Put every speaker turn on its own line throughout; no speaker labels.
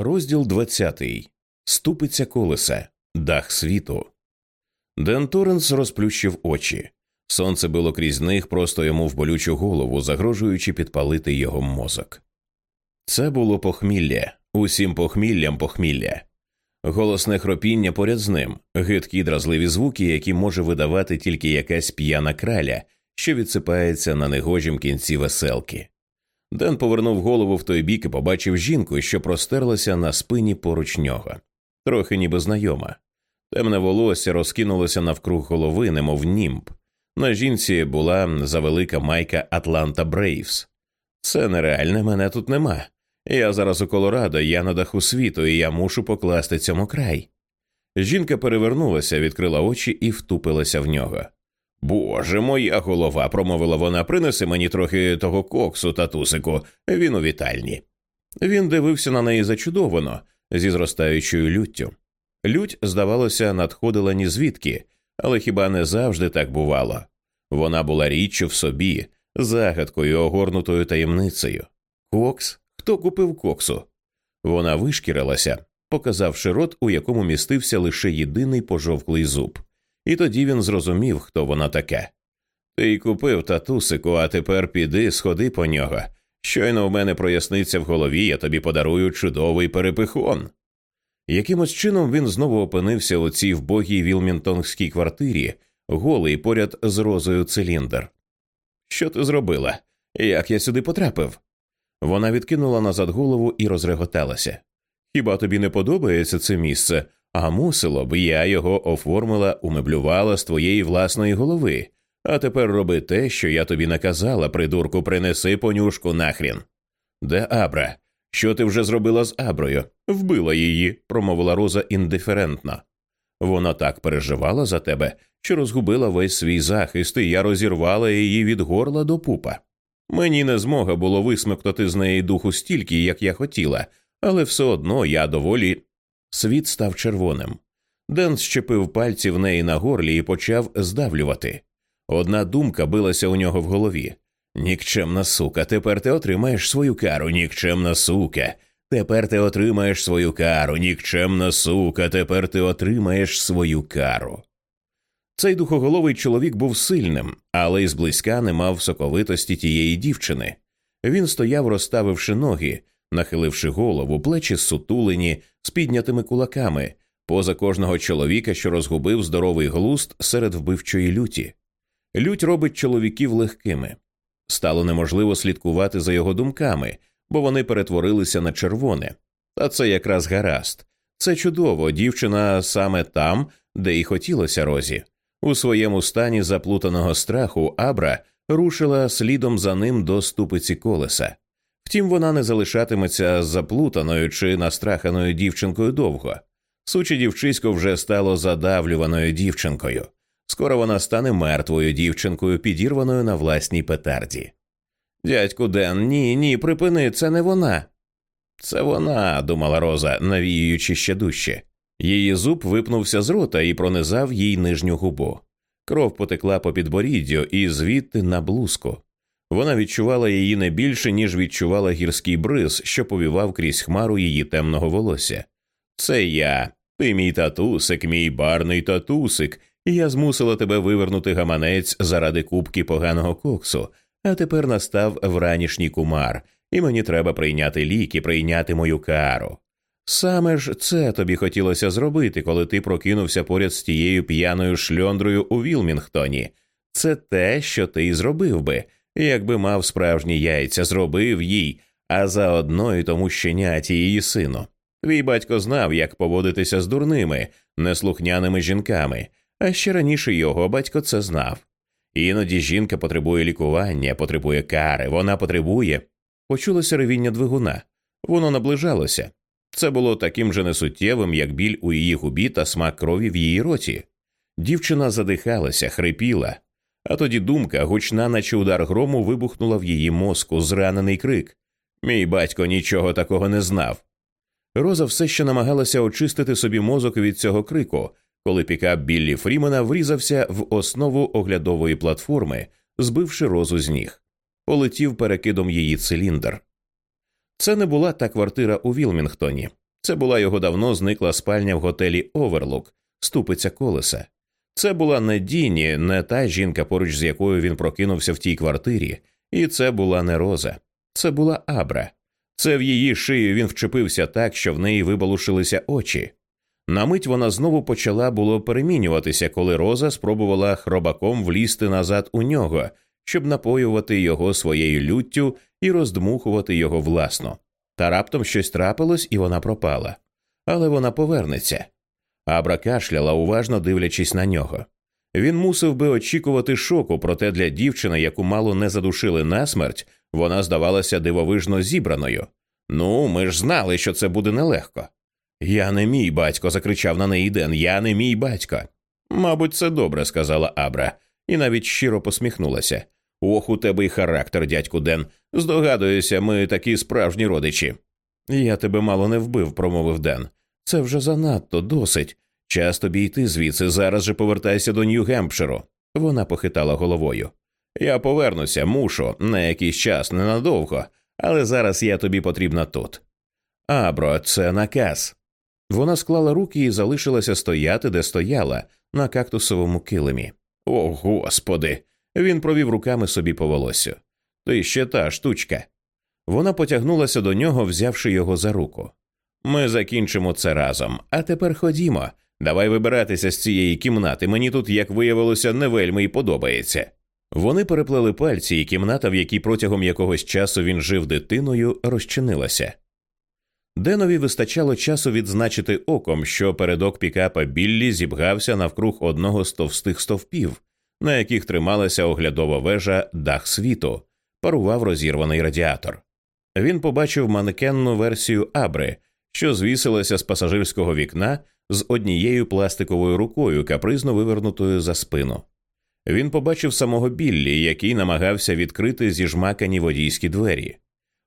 Розділ 20. Ступиця колеса. Дах світу. Ден Торренс розплющив очі. Сонце било крізь них просто йому в болючу голову, загрожуючи підпалити його мозок. Це було похмілля, усім похміллям похмілля. Голосне хропіння поряд з ним, гидкі дразливі звуки, які може видавати тільки якась п'яна краля, що відсипається на негожім кінці веселки. Ден повернув голову в той бік і побачив жінку, що простерлася на спині поруч нього, трохи ніби знайома. Темне волосся розкинулося навкруг голови, немов німб. На жінці була завелика майка Атланта Брейвс. Це нереальне, мене тут нема. Я зараз у Колорадо, я на даху світу, і я мушу покласти цьому край. Жінка перевернулася, відкрила очі і втупилася в нього. Боже, моя голова, промовила вона, принеси мені трохи того коксу, татусику, він у вітальні. Він дивився на неї зачудовано, зі зростаючою люттю. Лють, здавалося, надходила ні звідки, але хіба не завжди так бувало. Вона була річчю в собі, загадкою, огорнутою таємницею. Кокс? Хто купив коксу? Вона вишкірилася, показавши рот, у якому містився лише єдиний пожовклий зуб. І тоді він зрозумів, хто вона така. Ти й купив татусику, а тепер піди, сходи по нього. Щойно в мене проясниться в голові, я тобі подарую чудовий перепихон. Якимось чином він знову опинився у цій вбогій вілмінтонгській квартирі, голий поряд з розою циліндр. Що ти зробила? Як я сюди потрапив? Вона відкинула назад голову і розреготалася. Хіба тобі не подобається це місце? А мусило б я його оформила, умеблювала з твоєї власної голови. А тепер роби те, що я тобі наказала, придурку, принеси понюшку нахрін. Де Абра? Що ти вже зробила з Аброю? Вбила її, промовила Роза індиферентно. Вона так переживала за тебе, що розгубила весь свій захист, і я розірвала її від горла до пупа. Мені не змога було висмоктати з неї духу стільки, як я хотіла, але все одно я доволі. Світ став червоним. Ден щепив пальці в неї на горлі і почав здавлювати. Одна думка билася у нього в голові. Нікчемна сука, тепер ти отримаєш свою кару, нікчемна сука. Тепер ти отримаєш свою кару, нікчемна сука, тепер ти отримаєш свою кару. Цей духоголовий чоловік був сильним, але й зблизька не мав соковитості тієї дівчини. Він стояв, розставивши ноги, нахиливши голову, плечі сутулені, з піднятими кулаками, поза кожного чоловіка, що розгубив здоровий глуст серед вбивчої люті. Лють робить чоловіків легкими. Стало неможливо слідкувати за його думками, бо вони перетворилися на червоне. Та це якраз гаразд. Це чудово, дівчина саме там, де й хотілося розі. У своєму стані заплутаного страху Абра рушила слідом за ним до ступиці колеса. Втім, вона не залишатиметься заплутаною чи настраханою дівчинкою довго. Суче дівчисько вже стало задавлюваною дівчинкою. Скоро вона стане мертвою дівчинкою, підірваною на власній петарді. Дядьку Ден, ні, ні, припини, це не вона. Це вона, думала Роза, навіюючи ще дужче. Її зуб випнувся з рота і пронизав їй нижню губу. Кров потекла по підборіддю і звідти на блузку. Вона відчувала її не більше, ніж відчувала гірський бриз, що повівав крізь хмару її темного волосся. Це я, ти мій татусик, мій барний татусик, і я змусила тебе вивернути гаманець заради кубки поганого коксу, а тепер настав вранішній кумар, і мені треба прийняти ліки, прийняти мою кару. Саме ж це тобі хотілося зробити, коли ти прокинувся поряд з тією п'яною шльондрою у Вілмінгтоні. Це те, що ти й зробив би, якби мав справжні яйця, зробив їй, а заодно і тому щеняті її сину. Твій батько знав, як поводитися з дурними, неслухняними жінками, а ще раніше його батько це знав. Іноді жінка потребує лікування, потребує кари, вона потребує. Почулося ревіння двигуна, воно наближалося. Це було таким же несуттєвим, як біль у її губі та смак крові в її роті. Дівчина задихалася, хрипіла, а тоді думка, гучна, наче удар грому, вибухнула в її мозку, зранений крик. Мій батько нічого такого не знав. Роза все ще намагалася очистити собі мозок від цього крику, коли пікап Біллі Фрімена врізався в основу оглядової платформи, збивши розу з ніг, полетів перекидом її циліндр. Це не була та квартира у Вілмінгтоні. Це була його давно зникла спальня в готелі Оверлук, ступиця колеса. Це була не Діні, не та жінка, поруч з якою він прокинувся в тій квартирі, і це була не Роза, це була Абра. Це в її шию він вчепився так, що в неї вибалушилися очі. На мить вона знову почала було перемінюватися, коли Роза спробувала хробаком влізти назад у нього, щоб напоювати його своєю люттю і роздмухувати його власно. Та раптом щось трапилось, і вона пропала. Але вона повернеться. Абра кашляла, уважно дивлячись на нього. Він мусив би очікувати шоку, проте для дівчини, яку мало не задушили насмерть, вона здавалася дивовижно зібраною. Ну, ми ж знали, що це буде нелегко. Я не мій батько, закричав на неї Ден. Я не мій батько. Мабуть, це добре, сказала Абра, і навіть щиро посміхнулася. Ох, у тебе й характер, дядьку Ден. Здогадуюся, ми такі справжні родичі. Я тебе мало не вбив, промовив Ден. Це вже занадто досить. Час тобі йти звідси, зараз же повертайся до Нью-Гемпширу. Вона похитала головою. Я повернуся, мушу, на якийсь час ненадовго, але зараз я тобі потрібна тут. Абро, це наказ. Вона склала руки і залишилася стояти, де стояла, на кактусовому килимі. О, господи. Він провів руками собі по волосю. То ще та штучка. Вона потягнулася до нього, взявши його за руку. Ми закінчимо це разом, а тепер ходімо. Давай вибиратися з цієї кімнати. Мені тут, як виявилося, не вельми й подобається. Вони переплели пальці, і кімната, в якій протягом якогось часу він жив дитиною, розчинилася. Денові вистачало часу відзначити оком, що передок пікапа Біллі зібгався навкруг одного з товстих стовпів, на яких трималася оглядова вежа дах світу, парував розірваний радіатор. Він побачив манекенну версію Абри, що звісилася з пасажирського вікна з однією пластиковою рукою, капризно вивернутою за спину. Він побачив самого Біллі, який намагався відкрити зіжмакані водійські двері.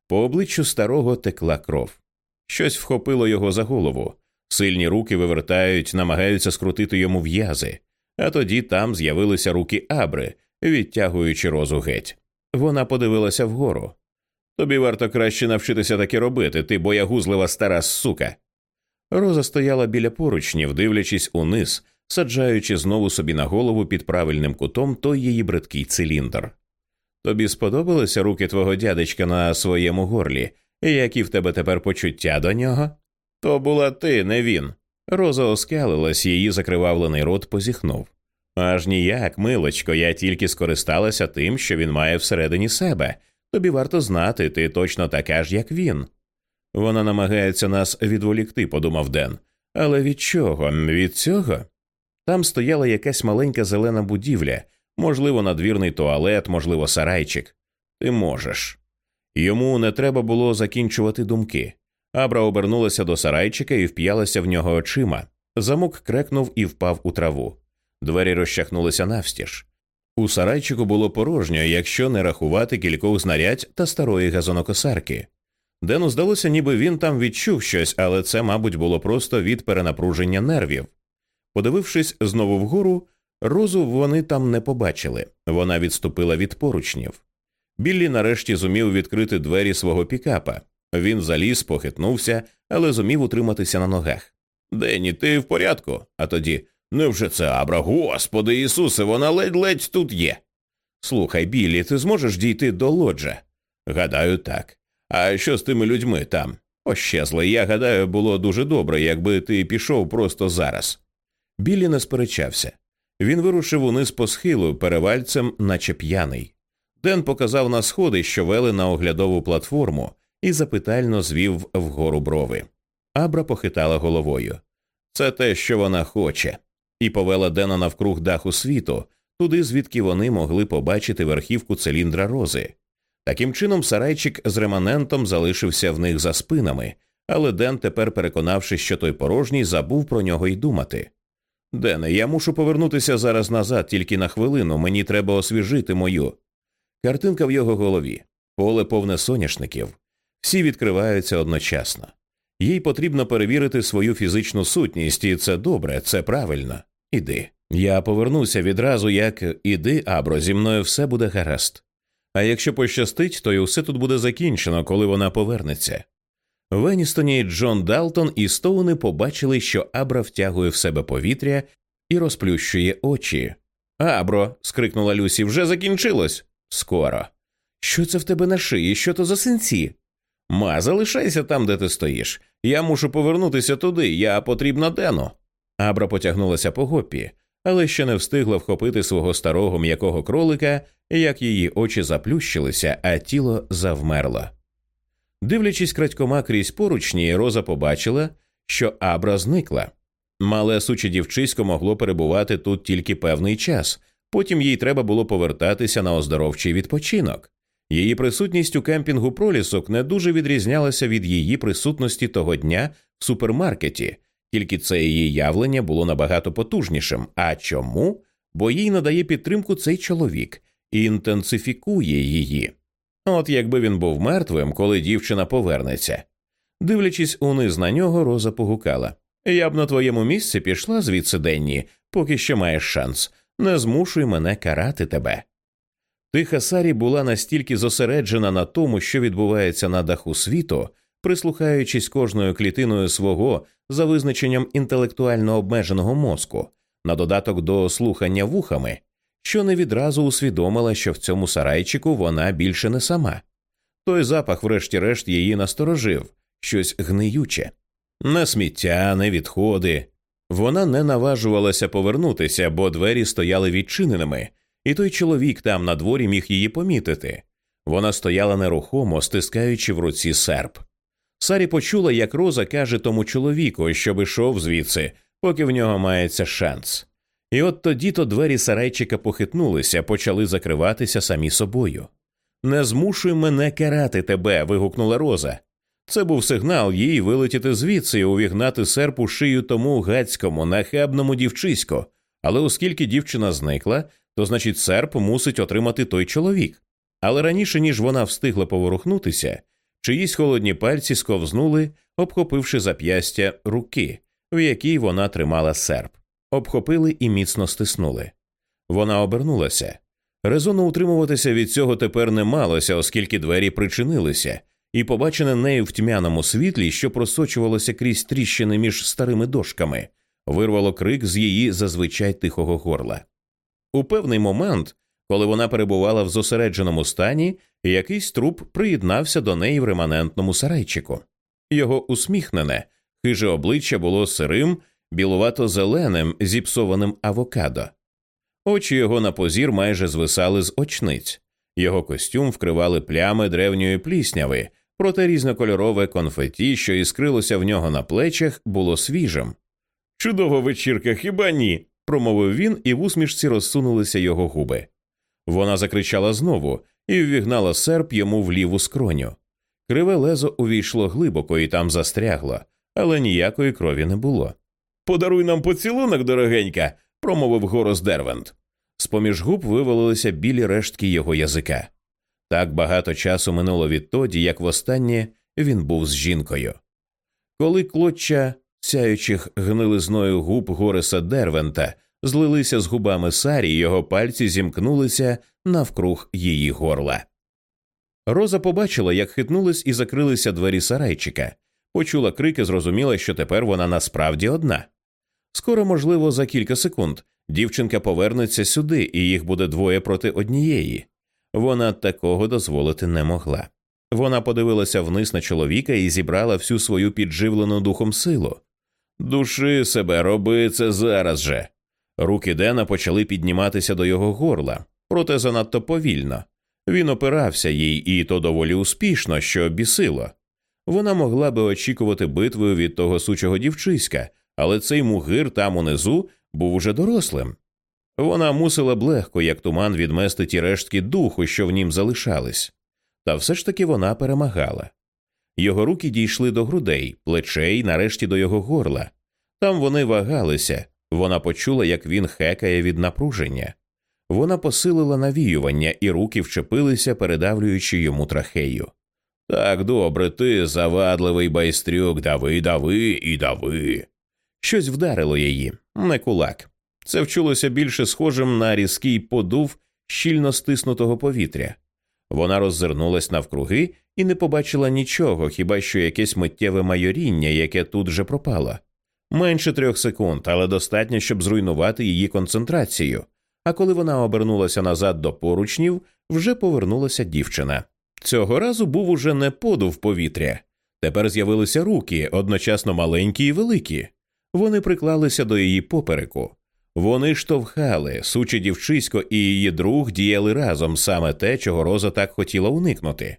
По обличчю старого текла кров. Щось вхопило його за голову. Сильні руки вивертають, намагаються скрутити йому в'язи, а тоді там з'явилися руки Абри, відтягуючи розу геть. Вона подивилася вгору. Тобі варто краще навчитися таке робити, ти боягузлива стара сука. Роза стояла біля поручнів, дивлячись униз, саджаючи знову собі на голову під правильним кутом той її бридкий циліндр. Тобі сподобалися руки твого дядечка на своєму горлі, які в тебе тепер почуття до нього? То була ти, не він. Роза оскалилась, її закривавлений рот позіхнув. Аж ніяк, милочко, я тільки скористалася тим, що він має всередині себе. Тобі варто знати, ти точно така ж, як він. Вона намагається нас відволікти, подумав Ден. Але від чого? Від цього? Там стояла якась маленька зелена будівля, можливо, надвірний туалет, можливо, сарайчик. Ти можеш. Йому не треба було закінчувати думки. Абра обернулася до сарайчика і вп'ялася в нього очима. Замок крекнув і впав у траву. Двері розчахнулися навстіж. У сарайчику було порожньо, якщо не рахувати кількох знарядь та старої газонокосарки. Дену здалося, ніби він там відчув щось, але це, мабуть, було просто від перенапруження нервів. Подивившись знову вгору, розу вони там не побачили вона відступила від поручнів. Біллі нарешті зумів відкрити двері свого пікапа. Він заліз, похитнувся, але зумів утриматися на ногах. Дені, ти в порядку? А тоді невже це Абра? Господи Ісусе, вона ледь-ледь тут є. Слухай, Біллі, ти зможеш дійти до лоджа? Гадаю, так. А що з тими людьми там? Ощезли. Я гадаю, було дуже добре, якби ти пішов просто зараз. Біллі не сперечався. Він вирушив униз по схилу перевальцем, наче п'яний. Ден показав на сходи, що вели на оглядову платформу, і запитально звів вгору брови. Абра похитала головою. Це те, що вона хоче, і повела Дена навкруг даху світу, туди, звідки вони могли побачити верхівку циліндра рози. Таким чином, сарайчик з реманентом залишився в них за спинами, але Ден, тепер переконавшись, що той порожній, забув про нього й думати. Дене, я мушу повернутися зараз назад, тільки на хвилину, мені треба освіжити мою. Картинка в його голові, поле повне соняшників, всі відкриваються одночасно. Їй потрібно перевірити свою фізичну сутність, і це добре, це правильно. Іди. Я повернуся відразу, як іди, Абро, зі мною все буде гаразд. А якщо пощастить, то й усе тут буде закінчено, коли вона повернеться. Веністоні і Джон Далтон і Стоуни побачили, що Абра втягує в себе повітря і розплющує очі. Абро. скрикнула Люсі, вже закінчилось. Скоро. Що це в тебе на шиї? Що то за синці? Ма, залишайся там, де ти стоїш. Я мушу повернутися туди, я потрібна Дену. Абра потягнулася по гопі, але ще не встигла вхопити свого старого м'якого кролика, як її очі заплющилися, а тіло завмерло. Дивлячись крадькома крізь поручні, Роза побачила, що Абра зникла. Мале суче дівчисько могло перебувати тут тільки певний час, потім їй треба було повертатися на оздоровчий відпочинок. Її присутність у кемпінгу пролісок не дуже відрізнялася від її присутності того дня в супермаркеті, тільки це її явлення було набагато потужнішим. А чому? Бо їй надає підтримку цей чоловік і інтенсифікує її. От якби він був мертвим, коли дівчина повернеться. Дивлячись униз на нього, Роза погукала Я б на твоєму місці пішла звідси денні, поки ще маєш шанс. Не змушуй мене карати тебе. Тиха Сарі була настільки зосереджена на тому, що відбувається на даху світу, прислухаючись кожною клітиною свого за визначенням інтелектуально обмеженого мозку, на додаток до слухання вухами, що не відразу усвідомила, що в цьому сарайчику вона більше не сама. Той запах, врешті-решт, її насторожив щось гниюче, не сміття, не відходи. Вона не наважувалася повернутися, бо двері стояли відчиненими, і той чоловік там на дворі міг її помітити. Вона стояла нерухомо, стискаючи в руці серп. Сарі почула, як Роза каже тому чоловіку, щоб ішов звідси, поки в нього мається шанс. І от тоді то двері сарайчика похитнулися, почали закриватися самі собою. Не змушуй мене карати тебе. вигукнула Роза. Це був сигнал їй вилетіти звідси і увігнати серп у шию тому гацькому, нахабному дівчиську. Але оскільки дівчина зникла, то значить серп мусить отримати той чоловік. Але раніше ніж вона встигла поворухнутися, чиїсь холодні пальці сковзнули, обхопивши зап'ястя руки, в якій вона тримала серп обхопили і міцно стиснули. Вона обернулася. Резону утримуватися від цього тепер не малося, оскільки двері причинилися, і побачене нею в тьмяному світлі, що просочувалося крізь тріщини між старими дошками, вирвало крик з її зазвичай тихого горла. У певний момент, коли вона перебувала в зосередженому стані, якийсь труп приєднався до неї в реманентному сарайчику. Його усміхнене, хиже обличчя було сирим білувато-зеленим зіпсованим авокадо. Очі його на позір майже звисали з очниць, його костюм вкривали плями древньої плісняви, проте різнокольорове конфеті, що іскрилося в нього на плечах, було свіжим. Чудова вечірка, хіба ні? промовив він, і в усмішці розсунулися його губи. Вона закричала знову і ввігнала серп йому в ліву скроню. Криве лезо увійшло глибоко і там застрягло, але ніякої крові не було. Подаруй нам поцілунок, дорогенька, промовив Горос Дервент. З поміж губ вивалилися білі рештки його язика. Так багато часу минуло відтоді, як востаннє він був з жінкою. Коли клоччя сяючих гнилизною губ Гореса Дервента злилися з губами Сарі, його пальці зімкнулися навкруг її горла. Роза побачила, як хитнулись і закрилися двері сарайчика, почула крики, зрозуміла, що тепер вона насправді одна. Скоро, можливо, за кілька секунд дівчинка повернеться сюди, і їх буде двоє проти однієї. Вона такого дозволити не могла. Вона подивилася вниз на чоловіка і зібрала всю свою підживлену духом силу. Души себе, роби це зараз же. Руки Дена почали підніматися до його горла, проте занадто повільно. Він опирався їй, і то доволі успішно, що бісило. Вона могла би очікувати битвою від того сучого дівчиська, але цей мугир там унизу був уже дорослим. Вона мусила б легко, як туман, відмести ті рештки духу, що в нім залишались, та все ж таки вона перемагала. Його руки дійшли до грудей, плечей, нарешті до його горла. Там вони вагалися, вона почула, як він хекає від напруження. Вона посилила навіювання, і руки вчепилися, передавлюючи йому трахею. Так добре, ти завадливий байстрюк, дави, дави і дави. Щось вдарило її, не кулак. Це вчулося більше схожим на різкий подув щільно стиснутого повітря. Вона роззирнулась навкруги і не побачила нічого, хіба що якесь миттєве майоріння, яке тут же пропало. Менше трьох секунд, але достатньо, щоб зруйнувати її концентрацію. А коли вона обернулася назад до поручнів, вже повернулася дівчина. Цього разу був уже не подув повітря. Тепер з'явилися руки, одночасно маленькі і великі. Вони приклалися до її попереку. Вони штовхали, сучі дівчисько і її друг діяли разом саме те, чого Роза так хотіла уникнути.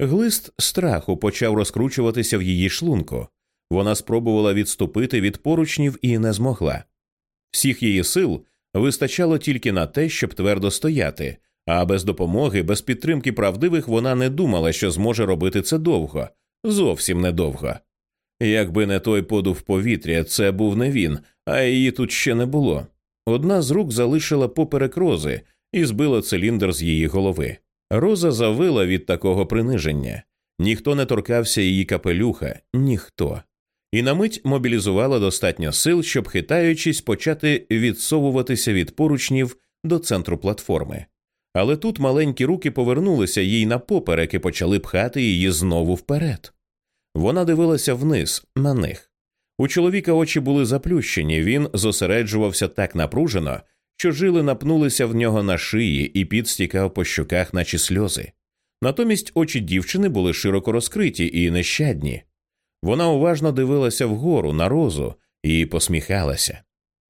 Глист страху почав розкручуватися в її шлунку. Вона спробувала відступити від поручнів і не змогла. Всіх її сил вистачало тільки на те, щоб твердо стояти, а без допомоги, без підтримки правдивих вона не думала, що зможе робити це довго, зовсім недовго. Якби не той подув повітря, це був не він, а її тут ще не було. Одна з рук залишила поперек рози і збила циліндр з її голови. Роза завила від такого приниження. Ніхто не торкався її капелюха, ніхто. І на мить мобілізувала достатньо сил, щоб, хитаючись, почати відсовуватися від поручнів до центру платформи. Але тут маленькі руки повернулися їй на поперек і почали пхати її знову вперед. Вона дивилася вниз на них. У чоловіка очі були заплющені, він зосереджувався так напружено, що жили напнулися в нього на шиї і під стікав по щоках, наче сльози. Натомість очі дівчини були широко розкриті і нещадні. Вона уважно дивилася вгору на розу і посміхалася.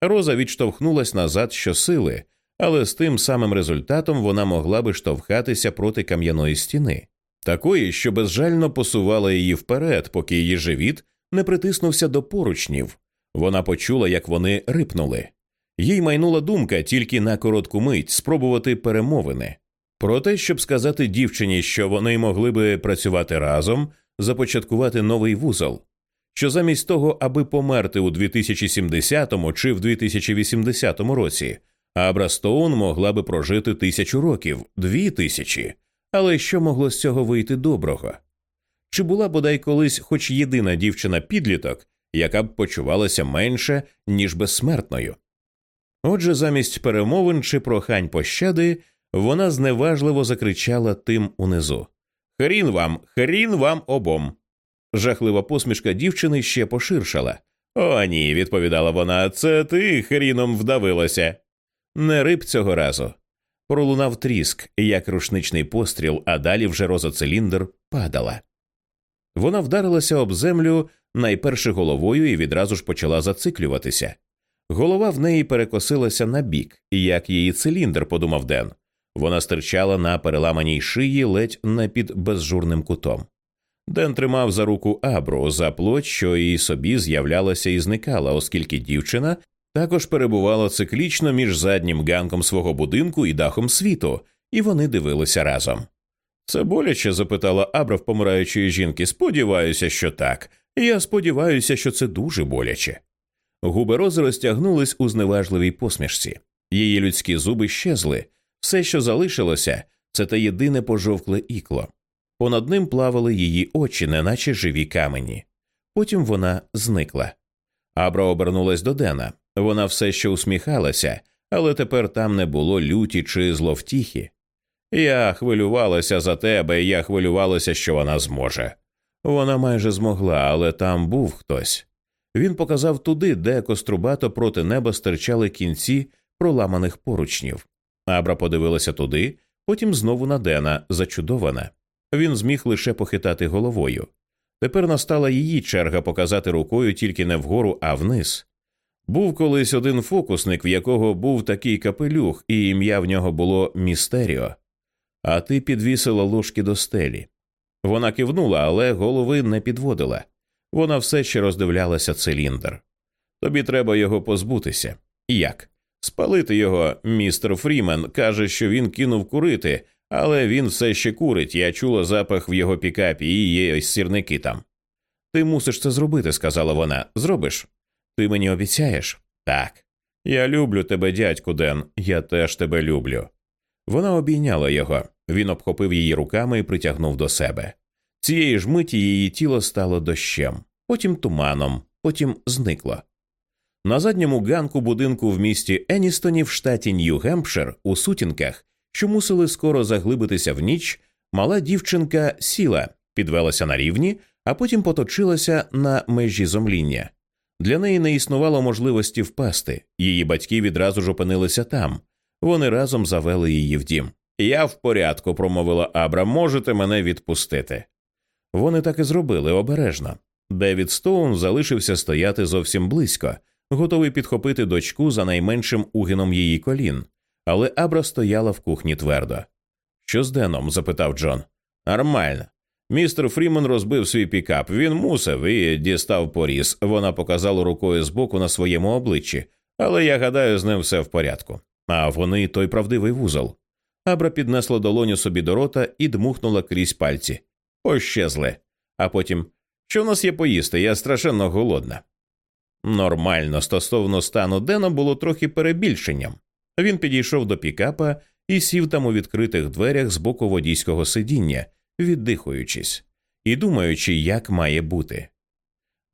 Роза відштовхнулась назад щосили, але з тим самим результатом вона могла би штовхатися проти кам'яної стіни, такої, що безжально посувала її вперед, поки її живіт не притиснувся до поручнів. Вона почула, як вони рипнули. Їй майнула думка тільки на коротку мить спробувати перемовини. Про те, щоб сказати дівчині, що вони могли би працювати разом, започаткувати новий вузол, що замість того, аби померти у 2070 чи в 2080 році, Абра Стоун могла би прожити тисячу років, дві тисячі. Але що могло з цього вийти доброго? Чи була бодай колись хоч єдина дівчина підліток, яка б почувалася менше, ніж безсмертною? Отже, замість перемовин чи прохань пощади, вона зневажливо закричала тим унизу Хрін вам, хрін вам обом. Жахлива посмішка дівчини ще поширшала. О, ні, відповідала вона, це ти хріном вдавилася. Не риб цього разу. Пролунав тріск, як рушничний постріл, а далі вже розоциліндр падала. Вона вдарилася об землю найперше головою і відразу ж почала зациклюватися. Голова в неї перекосилася на бік, як її циліндр, подумав Ден. Вона стирчала на переламаній шиї ледь не під безжурним кутом. Ден тримав за руку Абру за плоть, що і собі з'являлася і зникала, оскільки дівчина також перебувала циклічно між заднім ганком свого будинку і дахом світу, і вони дивилися разом. Це боляче? запитала Абра в помираючої жінки. Сподіваюся, що так. Я сподіваюся, що це дуже боляче. Губи Рози розтягнулись у зневажливій посмішці. Її людські зуби щезли. Все, що залишилося, це те єдине пожовкле ікло. Понад ним плавали її очі, неначе живі камені. Потім вона зникла. Абра обернулась до Дена. Вона все ще усміхалася, але тепер там не було люті чи зловтіхи. Я хвилювалася за тебе, я хвилювалася, що вона зможе. Вона майже змогла, але там був хтось. Він показав туди, де кострубато проти неба стирчали кінці проламаних поручнів. Абра подивилася туди, потім знову на Дена, зачудована. Він зміг лише похитати головою. Тепер настала її черга показати рукою тільки не вгору, а вниз. Був колись один фокусник, в якого був такий капелюх, і ім'я в нього було Містеріо. А ти підвісила ложки до стелі. Вона кивнула, але голови не підводила. Вона все ще роздивлялася циліндр. Тобі треба його позбутися. Як? Спалити його, містер Фрімен каже, що він кинув курити, але він все ще курить. Я чула запах в його пікапі і є ось сірники там. Ти мусиш це зробити, сказала вона. Зробиш? Ти мені обіцяєш? Так. Я люблю тебе, дядьку Ден, я теж тебе люблю. Вона обійняла його. Він обхопив її руками і притягнув до себе. Цієї ж миті її тіло стало дощем, потім туманом, потім зникло. На задньому ганку будинку в місті Еністоні в штаті Нью-Гемпшир у сутінках, що мусили скоро заглибитися в ніч, Мала дівчинка сіла, підвелася на рівні, а потім поточилася на межі зомління. Для неї не існувало можливості впасти. Її батьки відразу ж опинилися там. Вони разом завели її в дім. Я в порядку, промовила Абра, можете мене відпустити. Вони так і зробили обережно. Девід Стоун залишився стояти зовсім близько, готовий підхопити дочку за найменшим угином її колін, але Абра стояла в кухні твердо. Що з Деном? запитав Джон. Нормально. Містер Фріман розбив свій пікап. Він мусив і дістав поріз. Вона показала рукою збоку на своєму обличчі, але я гадаю, з ним все в порядку. А вони той правдивий вузол. Абра піднесла долоню собі до рота і дмухнула крізь пальці. Ощезле. А потім що в нас є поїсти? Я страшенно голодна. Нормально, стосовно стану Дена було трохи перебільшенням. Він підійшов до пікапа і сів там у відкритих дверях з боку водійського сидіння, віддихуючись, і думаючи, як має бути.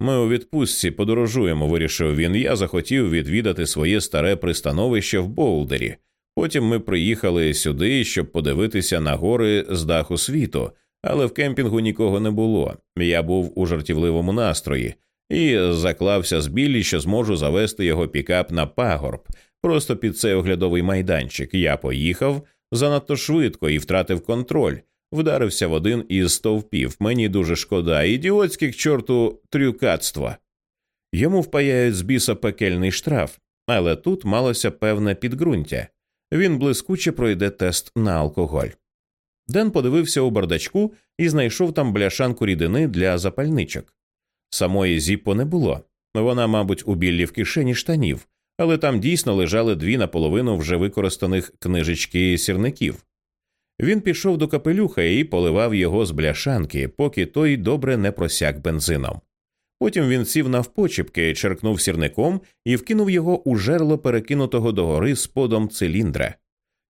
Ми у відпустці подорожуємо, вирішив він. Я захотів відвідати своє старе пристановище в Боулдері. Потім ми приїхали сюди, щоб подивитися на гори з даху світу, але в кемпінгу нікого не було. Я був у жартівливому настрої і заклався з білі, що зможу завести його пікап на пагорб, просто під цей оглядовий майданчик. Я поїхав занадто швидко і втратив контроль. Вдарився в один із стовпів. Мені дуже шкода, ідіотських чорту трюкатства. Йому впаяють з біса пекельний штраф, але тут малося певне підґрунтя. Він блискуче пройде тест на алкоголь. Ден подивився у бардачку і знайшов там бляшанку рідини для запальничок. Самої зіппо не було. Вона, мабуть, у біллі в кишені штанів, але там дійсно лежали дві наполовину вже використаних книжечки сірників. Він пішов до капелюха і поливав його з бляшанки, поки той добре не просяк бензином. Потім він сів навпочіпки, черкнув сірником і вкинув його у жерло перекинутого догори сподом циліндра.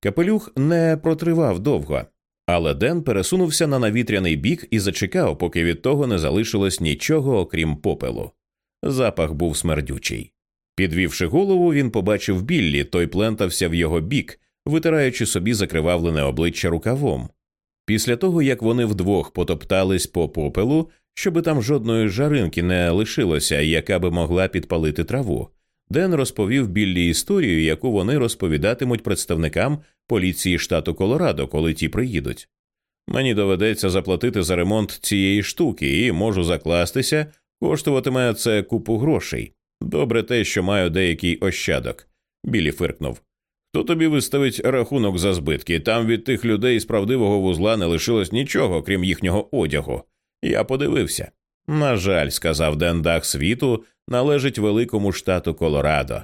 Капелюх не протривав довго, але Ден пересунувся на навітряний бік і зачекав, поки від того не залишилось нічого, окрім попелу. Запах був смердючий. Підвівши голову, він побачив Біллі, той плентався в його бік, витираючи собі закривавлене обличчя рукавом. Після того, як вони вдвох потоптались по попелу, щоби там жодної жаринки не лишилося, яка би могла підпалити траву, Ден розповів Біллі історію, яку вони розповідатимуть представникам поліції штату Колорадо, коли ті приїдуть. Мені доведеться заплатити за ремонт цієї штуки і можу закластися, коштуватиме це купу грошей. Добре те, що маю деякий ощадок. Білі фиркнув. Хто тобі виставить рахунок за збитки? Там від тих людей з правдивого вузла не лишилось нічого, крім їхнього одягу. Я подивився. На жаль, сказав Ден Дах світу, належить великому штату Колорадо.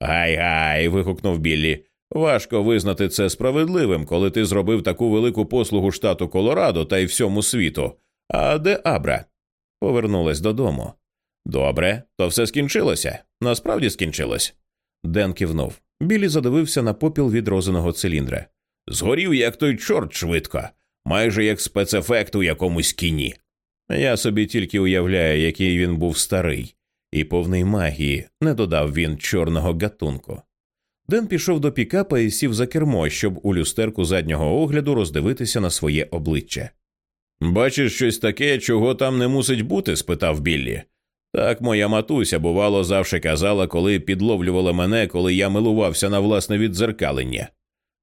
Гай гай. вигукнув Біллі. Важко визнати це справедливим, коли ти зробив таку велику послугу штату Колорадо та й всьому світу. А де Абра? Повернулась додому. Добре, то все скінчилося. Насправді скінчилось. Ден кивнув. Білі задивився на попіл від розиного циліндра. Згорів, як той чорт швидко, майже як спецефект у якомусь кіні. Я собі тільки уявляю, який він був старий, і повний магії, не додав він чорного гатунку. Ден пішов до пікапа і сів за кермо, щоб у люстерку заднього огляду роздивитися на своє обличчя. Бачиш щось таке, чого там не мусить бути? спитав Біллі. Так моя матуся, бувало, завжди казала, коли підловлювала мене, коли я милувався на власне віддзеркалення.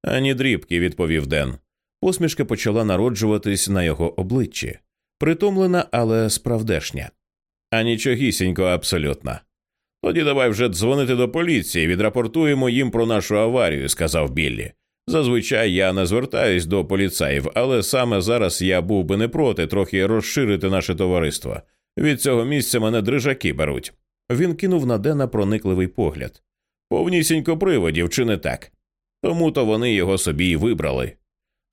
Ані дрібки, відповів Ден. Посмішка почала народжуватись на його обличчі, притомлена, але справдешня. А нічогісінько абсолютно. Тоді давай вже дзвонити до поліції, відрапортуємо їм про нашу аварію, сказав Біллі. Зазвичай я не звертаюсь до поліцаїв, але саме зараз я був би не проти трохи розширити наше товариство. Від цього місця мене дрижаки беруть. Він кинув на Дена проникливий погляд. Повнісінько приводів, чи не так? Тому то вони його собі й вибрали.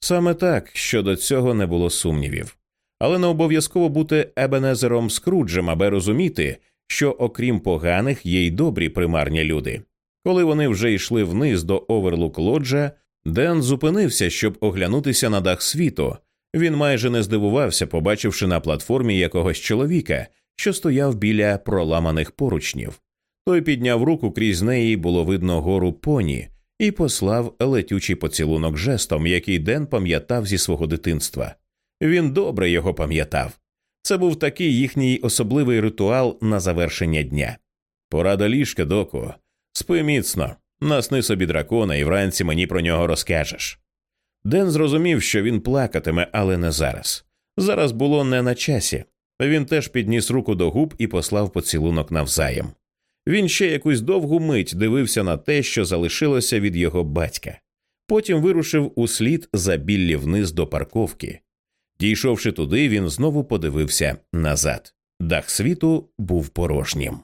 Саме так щодо цього не було сумнівів. Але не обов'язково бути Ебенезером Скруджем, аби розуміти, що окрім поганих є й добрі примарні люди. Коли вони вже йшли вниз до оверлук лоджа, Ден зупинився, щоб оглянутися на дах світу, він майже не здивувався, побачивши на платформі якогось чоловіка, що стояв біля проламаних поручнів. Той підняв руку крізь неї було видно гору поні, і послав летючий поцілунок жестом, який Ден пам'ятав зі свого дитинства. Він добре його пам'ятав. Це був такий їхній особливий ритуал на завершення дня. Порада ліжка, доку, спи міцно, насни собі дракона, і вранці мені про нього розкажеш. Ден зрозумів, що він плакатиме, але не зараз. Зараз було не на часі. Він теж підніс руку до губ і послав поцілунок навзаєм. Він ще якусь довгу мить дивився на те, що залишилося від його батька. Потім вирушив у слід за біллі вниз до парковки. Дійшовши туди, він знову подивився назад. Дах світу був порожнім.